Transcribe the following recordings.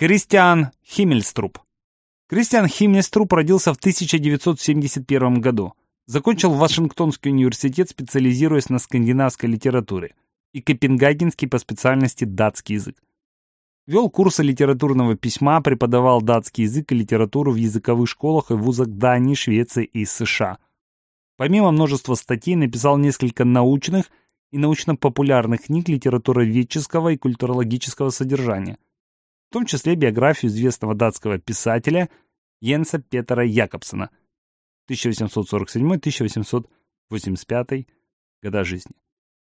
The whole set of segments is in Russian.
Кристиан Химмельструп. Кристиан Химмельструп родился в 1971 году. Закончил Вашингтонский университет, специализируясь на скандинавской литературе, и Копенгагенский по специальности датский язык. Вел курсы литературного письма, преподавал датский язык и литературу в языковых школах и вузах Дании, Швеции и США. Помимо множества статей, написал несколько научных и научно-популярных книг литературоведческого и культурологического содержания – в том числе биографию известного датского писателя Йенса Петера Якобсона 1847-1885 года жизни.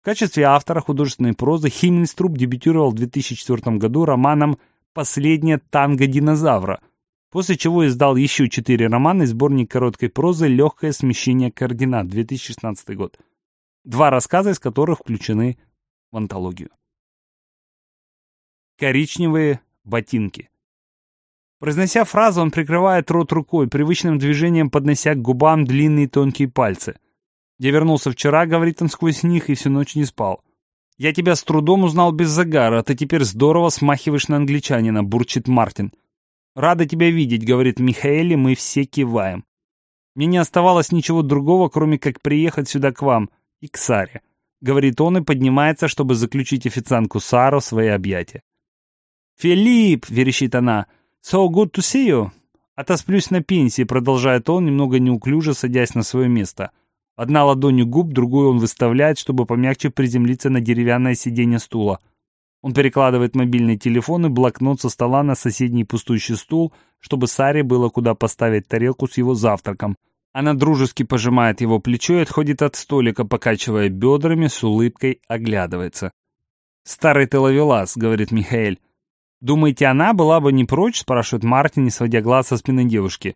В качестве автора художественной прозы Химмельструп дебютировал в 2004 году романом «Последняя танго динозавра», после чего издал еще четыре романа и сборник короткой прозы «Легкое смещение координат» 2016 год, два рассказа из которых включены в антологию. Коричневые ботинки. Произнося фразу, он прикрывает рот рукой, привычным движением поднося к губам длинные тонкие пальцы. «Я вернулся вчера», — говорит он сквозь них, и всю ночь не спал. «Я тебя с трудом узнал без загара, а ты теперь здорово смахиваешь на англичанина», — бурчит Мартин. «Рада тебя видеть», — говорит Михаэль, мы все киваем. «Мне не оставалось ничего другого, кроме как приехать сюда к вам и к Саре», — говорит он и поднимается, чтобы заключить официантку Сару в свои объятия. «Филипп!» — верещит она. «So good to see you!» «Отосплюсь на пенсии», — продолжает он, немного неуклюже садясь на свое место. Одна ладонью губ, другую он выставляет, чтобы помягче приземлиться на деревянное сиденье стула. Он перекладывает мобильный телефон и блокнот со стола на соседний пустующий стул, чтобы Саре было куда поставить тарелку с его завтраком. Она дружески пожимает его плечо и отходит от столика, покачивая бедрами, с улыбкой оглядывается. «Старый ты ловелас», — говорит Михаэль. «Думаете, она была бы не прочь?» — спрашивает Мартин, не сводя глаз со спины девушки.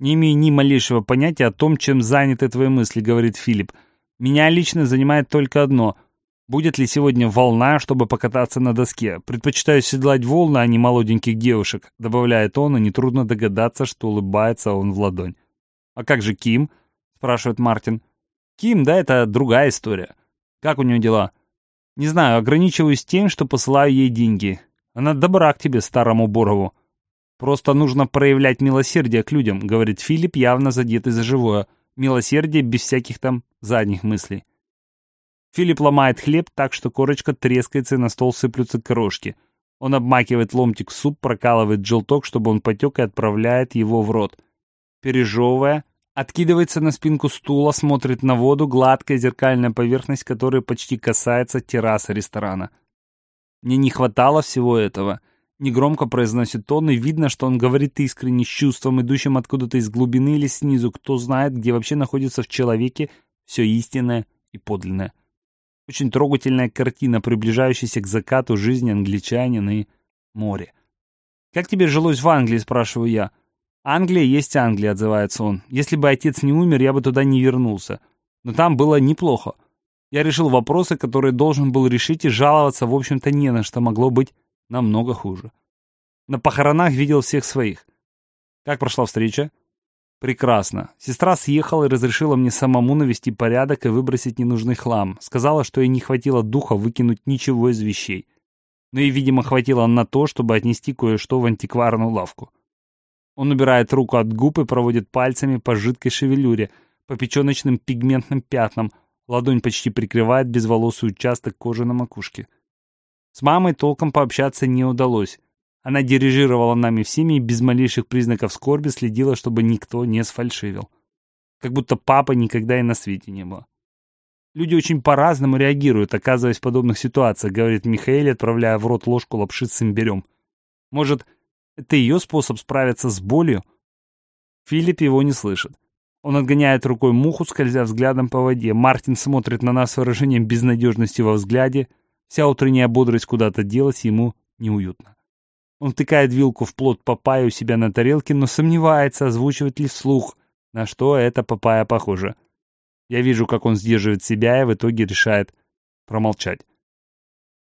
«Не имею ни малейшего понятия о том, чем заняты твои мысли», — говорит Филипп. «Меня лично занимает только одно. Будет ли сегодня волна, чтобы покататься на доске? Предпочитаю седлать волны, а не молоденьких девушек», — добавляет он, и нетрудно догадаться, что улыбается он в ладонь. «А как же Ким?» — спрашивает Мартин. «Ким, да, это другая история. Как у нее дела?» «Не знаю, ограничиваюсь тем, что посылаю ей деньги. Она добра к тебе, старому Борову. Просто нужно проявлять милосердие к людям, говорит Филипп, явно задетый за живое. Милосердие без всяких там задних мыслей. Филипп ломает хлеб так, что корочка трескается и на стол сыплются крошки. Он обмакивает ломтик в суп, прокалывает желток, чтобы он потек и отправляет его в рот. Пережевывая, откидывается на спинку стула, смотрит на воду, гладкая зеркальная поверхность которой почти касается террасы ресторана. Мне не хватало всего этого. Негромко произносит он, и видно, что он говорит искренне, с чувством, идущим откуда-то из глубины или снизу. Кто знает, где вообще находится в человеке все истинное и подлинное. Очень трогательная картина, приближающаяся к закату жизни англичанин и море. «Как тебе жилось в Англии?» – спрашиваю я. «Англия есть Англия», – отзывается он. «Если бы отец не умер, я бы туда не вернулся. Но там было неплохо. Я решил вопросы, которые должен был решить, и жаловаться, в общем-то, не на что могло быть намного хуже. На похоронах видел всех своих. Как прошла встреча? Прекрасно. Сестра съехала и разрешила мне самому навести порядок и выбросить ненужный хлам. Сказала, что ей не хватило духа выкинуть ничего из вещей. Но ей, видимо, хватило на то, чтобы отнести кое-что в антикварную лавку. Он убирает руку от губ и проводит пальцами по жидкой шевелюре, по печеночным пигментным пятнам, Ладонь почти прикрывает безволосый участок кожи на макушке. С мамой толком пообщаться не удалось. Она дирижировала нами всеми и без малейших признаков скорби следила, чтобы никто не сфальшивил. Как будто папа никогда и на свете не было. Люди очень по-разному реагируют, оказываясь в подобных ситуациях, говорит Михаил, отправляя в рот ложку лапши с имбирем. Может, это ее способ справиться с болью? Филипп его не слышит. Он отгоняет рукой муху, скользя взглядом по воде. Мартин смотрит на нас с выражением безнадежности во взгляде. Вся утренняя бодрость куда-то делась, ему неуютно. Он втыкает вилку в плод папайи у себя на тарелке, но сомневается, озвучивать ли вслух, на что эта папайя похожа. Я вижу, как он сдерживает себя и в итоге решает промолчать.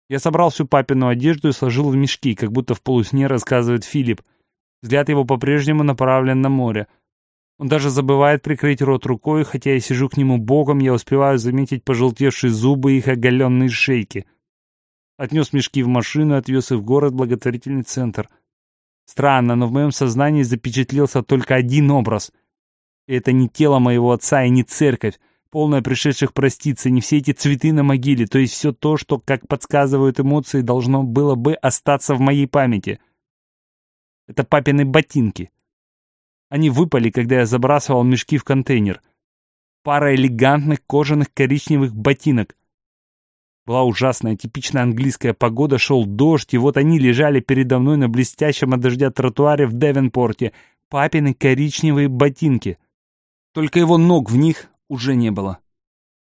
Я собрал всю папину одежду и сложил в мешки, как будто в полусне рассказывает Филипп. Взгляд его по-прежнему направлен на море — он даже забывает прикрыть рот рукой, хотя я сижу к нему боком, я успеваю заметить пожелтевшие зубы и их оголенные шейки. Отнес мешки в машину отвез их в город благотворительный центр. Странно, но в моем сознании запечатлелся только один образ. И это не тело моего отца и не церковь, полная пришедших проститься, не все эти цветы на могиле, то есть все то, что, как подсказывают эмоции, должно было бы остаться в моей памяти. Это папины ботинки. Они выпали, когда я забрасывал мешки в контейнер. Пара элегантных кожаных коричневых ботинок. Была ужасная, типичная английская погода, шел дождь, и вот они лежали передо мной на блестящем от дождя тротуаре в Девенпорте. Папины коричневые ботинки. Только его ног в них уже не было.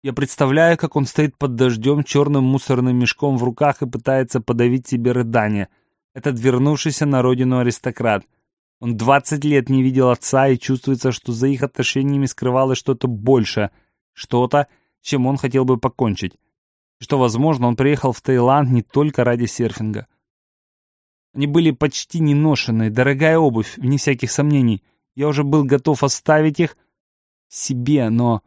Я представляю, как он стоит под дождем, черным мусорным мешком в руках и пытается подавить себе рыдание. Этот вернувшийся на родину аристократ. Он двадцать лет не видел отца, и чувствуется, что за их отношениями скрывалось что-то большее, что-то, чем он хотел бы покончить что, возможно, он приехал в Таиланд не только ради серфинга. Они были почти не ношеные, дорогая обувь, вне всяких сомнений. Я уже был готов оставить их себе, но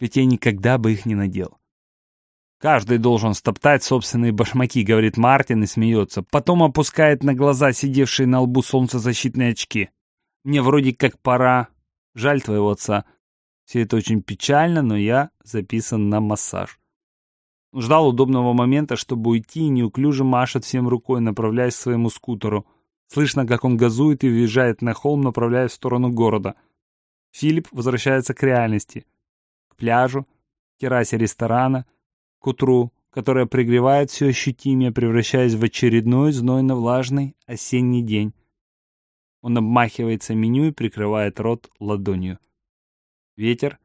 ведь я никогда бы их не надел. Каждый должен стоптать собственные башмаки, говорит Мартин и смеется. Потом опускает на глаза сидевшие на лбу солнцезащитные очки. Мне вроде как пора. Жаль твоего отца. Все это очень печально, но я записан на массаж. Ждал удобного момента, чтобы уйти, и неуклюже машет всем рукой, направляясь к своему скутеру. Слышно, как он газует и въезжает на холм, направляясь в сторону города. Филипп возвращается к реальности. К пляжу, террасе ресторана, к утру, которая пригревает все ощутимее, превращаясь в очередной знойно-влажный осенний день. Он обмахивается меню и прикрывает рот ладонью. «Ветер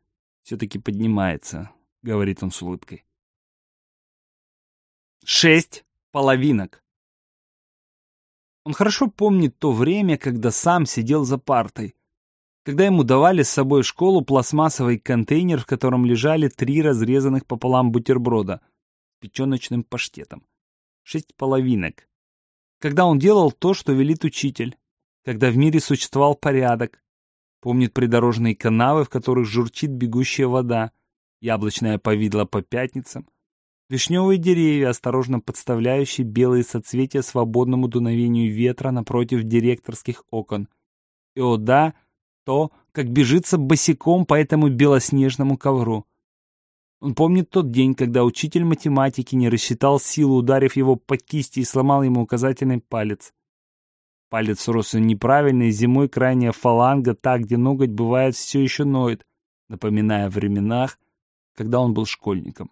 все-таки поднимается», — говорит он с улыбкой. Шесть половинок. Он хорошо помнит то время, когда сам сидел за партой. Когда ему давали с собой в школу пластмассовый контейнер, в котором лежали три разрезанных пополам бутерброда с печеночным паштетом. Шесть половинок. Когда он делал то, что велит учитель. Когда в мире существовал порядок. Помнит придорожные канавы, в которых журчит бегущая вода. Яблочное повидло по пятницам Вишневые деревья, осторожно подставляющие белые соцветия свободному дуновению ветра напротив директорских окон. И о да, то, как бежится босиком по этому белоснежному ковру. Он помнит тот день, когда учитель математики не рассчитал силу, ударив его по кисти и сломал ему указательный палец. Палец рос неправильно, зимой крайняя фаланга, так, где ноготь бывает, все еще ноет, напоминая о временах, когда он был школьником.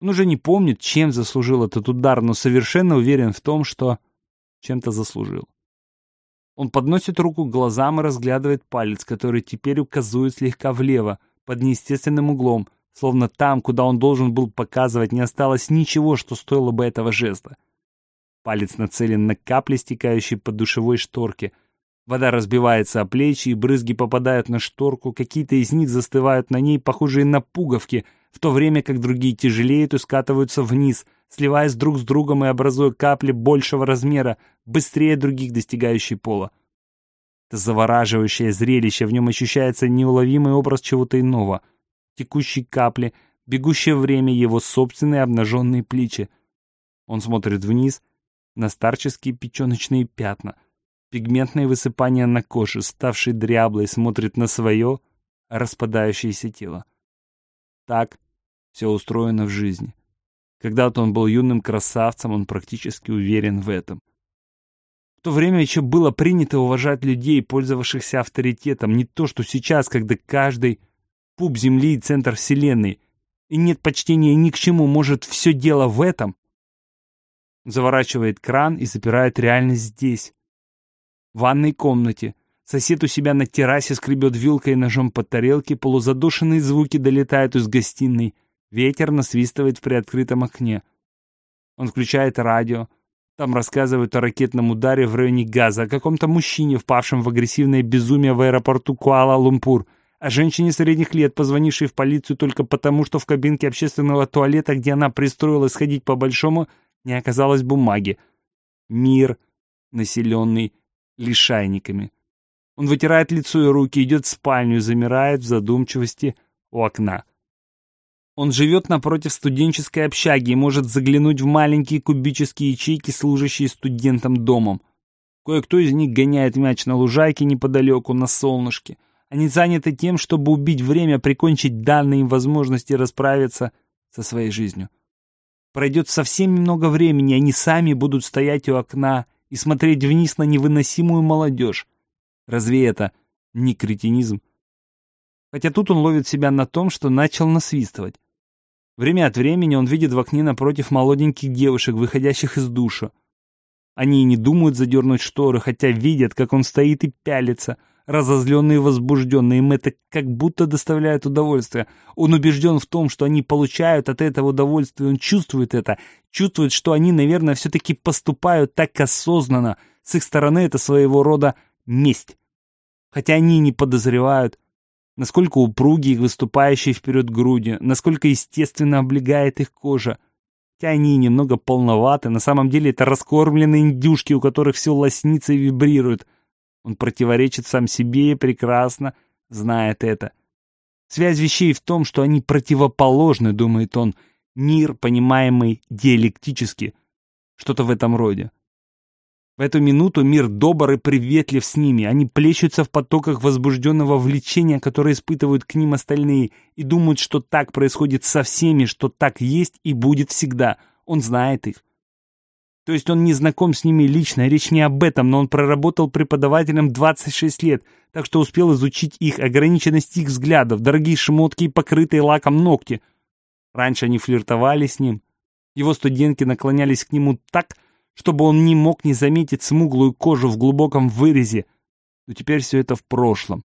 Он уже не помнит, чем заслужил этот удар, но совершенно уверен в том, что чем-то заслужил. Он подносит руку к глазам и разглядывает палец, который теперь указывает слегка влево, под неестественным углом, словно там, куда он должен был показывать, не осталось ничего, что стоило бы этого жеста. Палец нацелен на капли, стекающие по душевой шторке. Вода разбивается о плечи, и брызги попадают на шторку, какие-то из них застывают на ней, похожие на пуговки — в то время как другие тяжелеют и скатываются вниз, сливаясь друг с другом и образуя капли большего размера, быстрее других достигающие пола. Это завораживающее зрелище, в нем ощущается неуловимый образ чего-то иного. Текущие капли, бегущее время, его собственные обнаженные плечи. Он смотрит вниз на старческие печеночные пятна, пигментные высыпания на коже, ставший дряблой, смотрит на свое распадающееся тело. Так все устроено в жизни. Когда-то он был юным красавцем, он практически уверен в этом. В то время еще было принято уважать людей, пользовавшихся авторитетом, не то что сейчас, когда каждый пуп Земли и центр Вселенной, и нет почтения ни к чему, может, все дело в этом? Заворачивает кран и запирает реальность здесь, в ванной комнате, Сосед у себя на террасе скребет вилкой и ножом по тарелке, полузадушенные звуки долетают из гостиной. Ветер насвистывает в приоткрытом окне. Он включает радио. Там рассказывают о ракетном ударе в районе Газа, о каком-то мужчине, впавшем в агрессивное безумие в аэропорту Куала-Лумпур, о женщине средних лет, позвонившей в полицию только потому, что в кабинке общественного туалета, где она пристроилась ходить по-большому, не оказалось бумаги. Мир, населенный лишайниками. Он вытирает лицо и руки, идет в спальню и замирает в задумчивости у окна. Он живет напротив студенческой общаги и может заглянуть в маленькие кубические ячейки, служащие студентам домом. Кое-кто из них гоняет мяч на лужайке неподалеку, на солнышке. Они заняты тем, чтобы убить время, прикончить данные им возможности расправиться со своей жизнью. Пройдет совсем немного времени, они сами будут стоять у окна и смотреть вниз на невыносимую молодежь. Разве это не кретинизм? Хотя тут он ловит себя на том, что начал насвистывать. Время от времени он видит в окне напротив молоденьких девушек, выходящих из душа. Они и не думают задернуть шторы, хотя видят, как он стоит и пялится, разозленный и возбужденный. Им это как будто доставляет удовольствие. Он убежден в том, что они получают от этого удовольствие, он чувствует это, чувствует, что они, наверное, все-таки поступают так осознанно. С их стороны это своего рода месть. Хотя они не подозревают, насколько упругие выступающие вперед груди, насколько естественно облегает их кожа. Хотя они немного полноваты, на самом деле это раскормленные индюшки, у которых все лоснится и вибрирует. Он противоречит сам себе и прекрасно знает это. Связь вещей в том, что они противоположны, думает он, мир, понимаемый диалектически. Что-то в этом роде. В эту минуту мир добр и приветлив с ними. Они плещутся в потоках возбужденного влечения, которое испытывают к ним остальные, и думают, что так происходит со всеми, что так есть и будет всегда. Он знает их. То есть он не знаком с ними лично, речь не об этом, но он проработал преподавателем 26 лет, так что успел изучить их, ограниченность их взглядов, дорогие шмотки и покрытые лаком ногти. Раньше они флиртовали с ним. Его студентки наклонялись к нему так, чтобы он не мог не заметить смуглую кожу в глубоком вырезе. Но теперь все это в прошлом.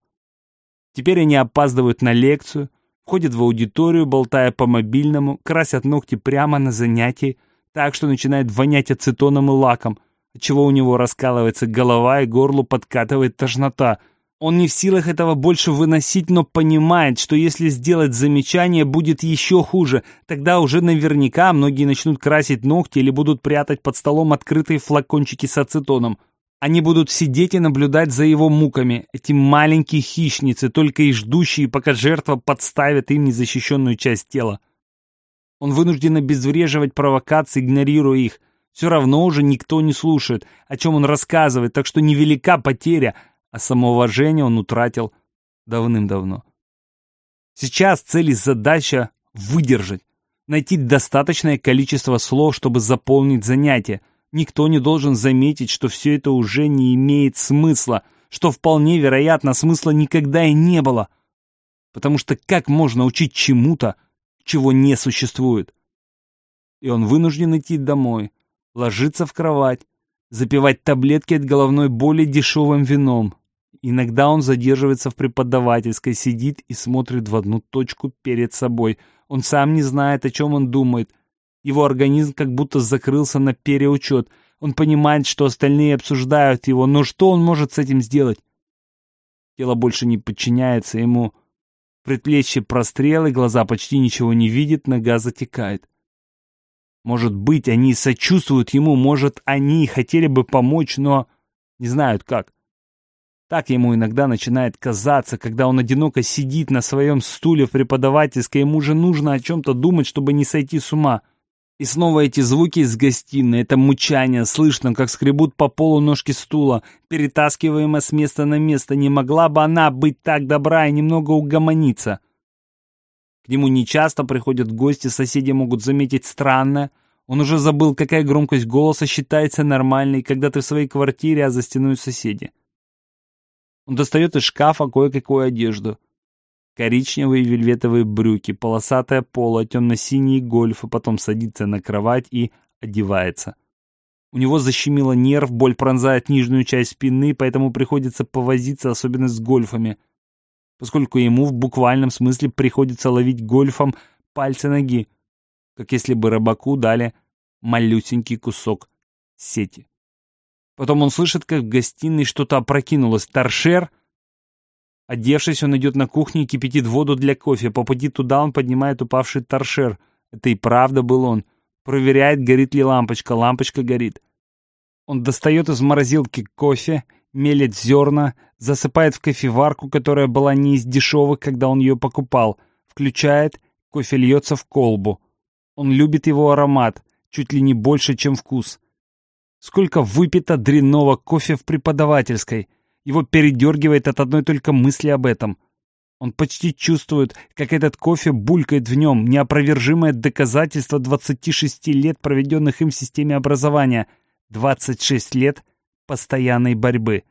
Теперь они опаздывают на лекцию, входят в аудиторию, болтая по мобильному, красят ногти прямо на занятии, так что начинает вонять ацетоном и лаком, отчего у него раскалывается голова и горлу подкатывает тошнота — он не в силах этого больше выносить, но понимает, что если сделать замечание, будет еще хуже. Тогда уже наверняка многие начнут красить ногти или будут прятать под столом открытые флакончики с ацетоном. Они будут сидеть и наблюдать за его муками, эти маленькие хищницы, только и ждущие, пока жертва подставит им незащищенную часть тела. Он вынужден обезвреживать провокации, игнорируя их. Все равно уже никто не слушает, о чем он рассказывает, так что невелика потеря — а самоуважение он утратил давным-давно. Сейчас цель и задача — выдержать, найти достаточное количество слов, чтобы заполнить занятие. Никто не должен заметить, что все это уже не имеет смысла, что вполне вероятно смысла никогда и не было. Потому что как можно учить чему-то, чего не существует? И он вынужден идти домой, ложиться в кровать, запивать таблетки от головной боли дешевым вином, Иногда он задерживается в преподавательской, сидит и смотрит в одну точку перед собой. Он сам не знает, о чем он думает. Его организм как будто закрылся на переучет. Он понимает, что остальные обсуждают его, но что он может с этим сделать? Тело больше не подчиняется ему. Предплечье прострелы, глаза почти ничего не видят, нога затекает. Может быть, они сочувствуют ему, может, они хотели бы помочь, но не знают как. Так ему иногда начинает казаться, когда он одиноко сидит на своем стуле в преподавательской, ему же нужно о чем-то думать, чтобы не сойти с ума. И снова эти звуки из гостиной, это мучание, слышно, как скребут по полу ножки стула, перетаскиваемое с места на место. Не могла бы она быть так добра и немного угомониться? К нему нечасто приходят гости, соседи могут заметить странное. Он уже забыл, какая громкость голоса считается нормальной, когда ты в своей квартире, а за стеной соседи. Он достает из шкафа кое-какую одежду. Коричневые вельветовые брюки, полосатое поло, темно-синие гольфы, потом садится на кровать и одевается. У него защемило нерв, боль пронзает нижнюю часть спины, поэтому приходится повозиться, особенно с гольфами, поскольку ему в буквальном смысле приходится ловить гольфом пальцы ноги, как если бы рыбаку дали малюсенький кусок сети. Потом он слышит, как в гостиной что-то опрокинулось. Торшер? Одевшись, он идет на кухню и кипятит воду для кофе. По пути туда он поднимает упавший торшер. Это и правда был он. Проверяет, горит ли лампочка. Лампочка горит. Он достает из морозилки кофе, мелет зерна, засыпает в кофеварку, которая была не из дешевых, когда он ее покупал. Включает, кофе льется в колбу. Он любит его аромат, чуть ли не больше, чем вкус. Сколько выпито дрянного кофе в преподавательской. Его передергивает от одной только мысли об этом. Он почти чувствует, как этот кофе булькает в нем, неопровержимое доказательство 26 лет, проведенных им в системе образования. 26 лет постоянной борьбы.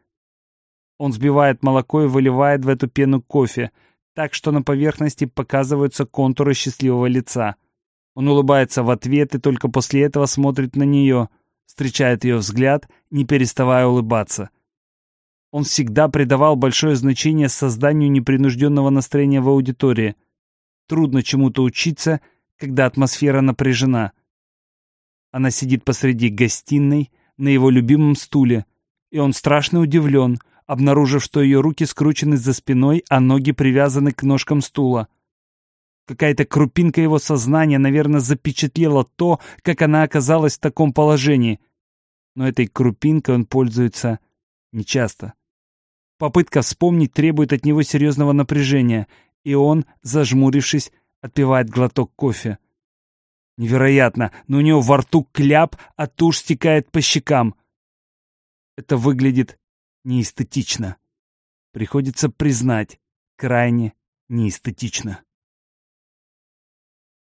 Он сбивает молоко и выливает в эту пену кофе, так что на поверхности показываются контуры счастливого лица. Он улыбается в ответ и только после этого смотрит на нее — встречает ее взгляд, не переставая улыбаться. Он всегда придавал большое значение созданию непринужденного настроения в аудитории. Трудно чему-то учиться, когда атмосфера напряжена. Она сидит посреди гостиной, на его любимом стуле, и он страшно удивлен, обнаружив, что ее руки скручены за спиной, а ноги привязаны к ножкам стула. Какая-то крупинка его сознания, наверное, запечатлела то, как она оказалась в таком положении. Но этой крупинкой он пользуется нечасто. Попытка вспомнить требует от него серьезного напряжения, и он, зажмурившись, отпивает глоток кофе. Невероятно, но у него во рту кляп, а тушь стекает по щекам. Это выглядит неэстетично. Приходится признать, крайне неэстетично.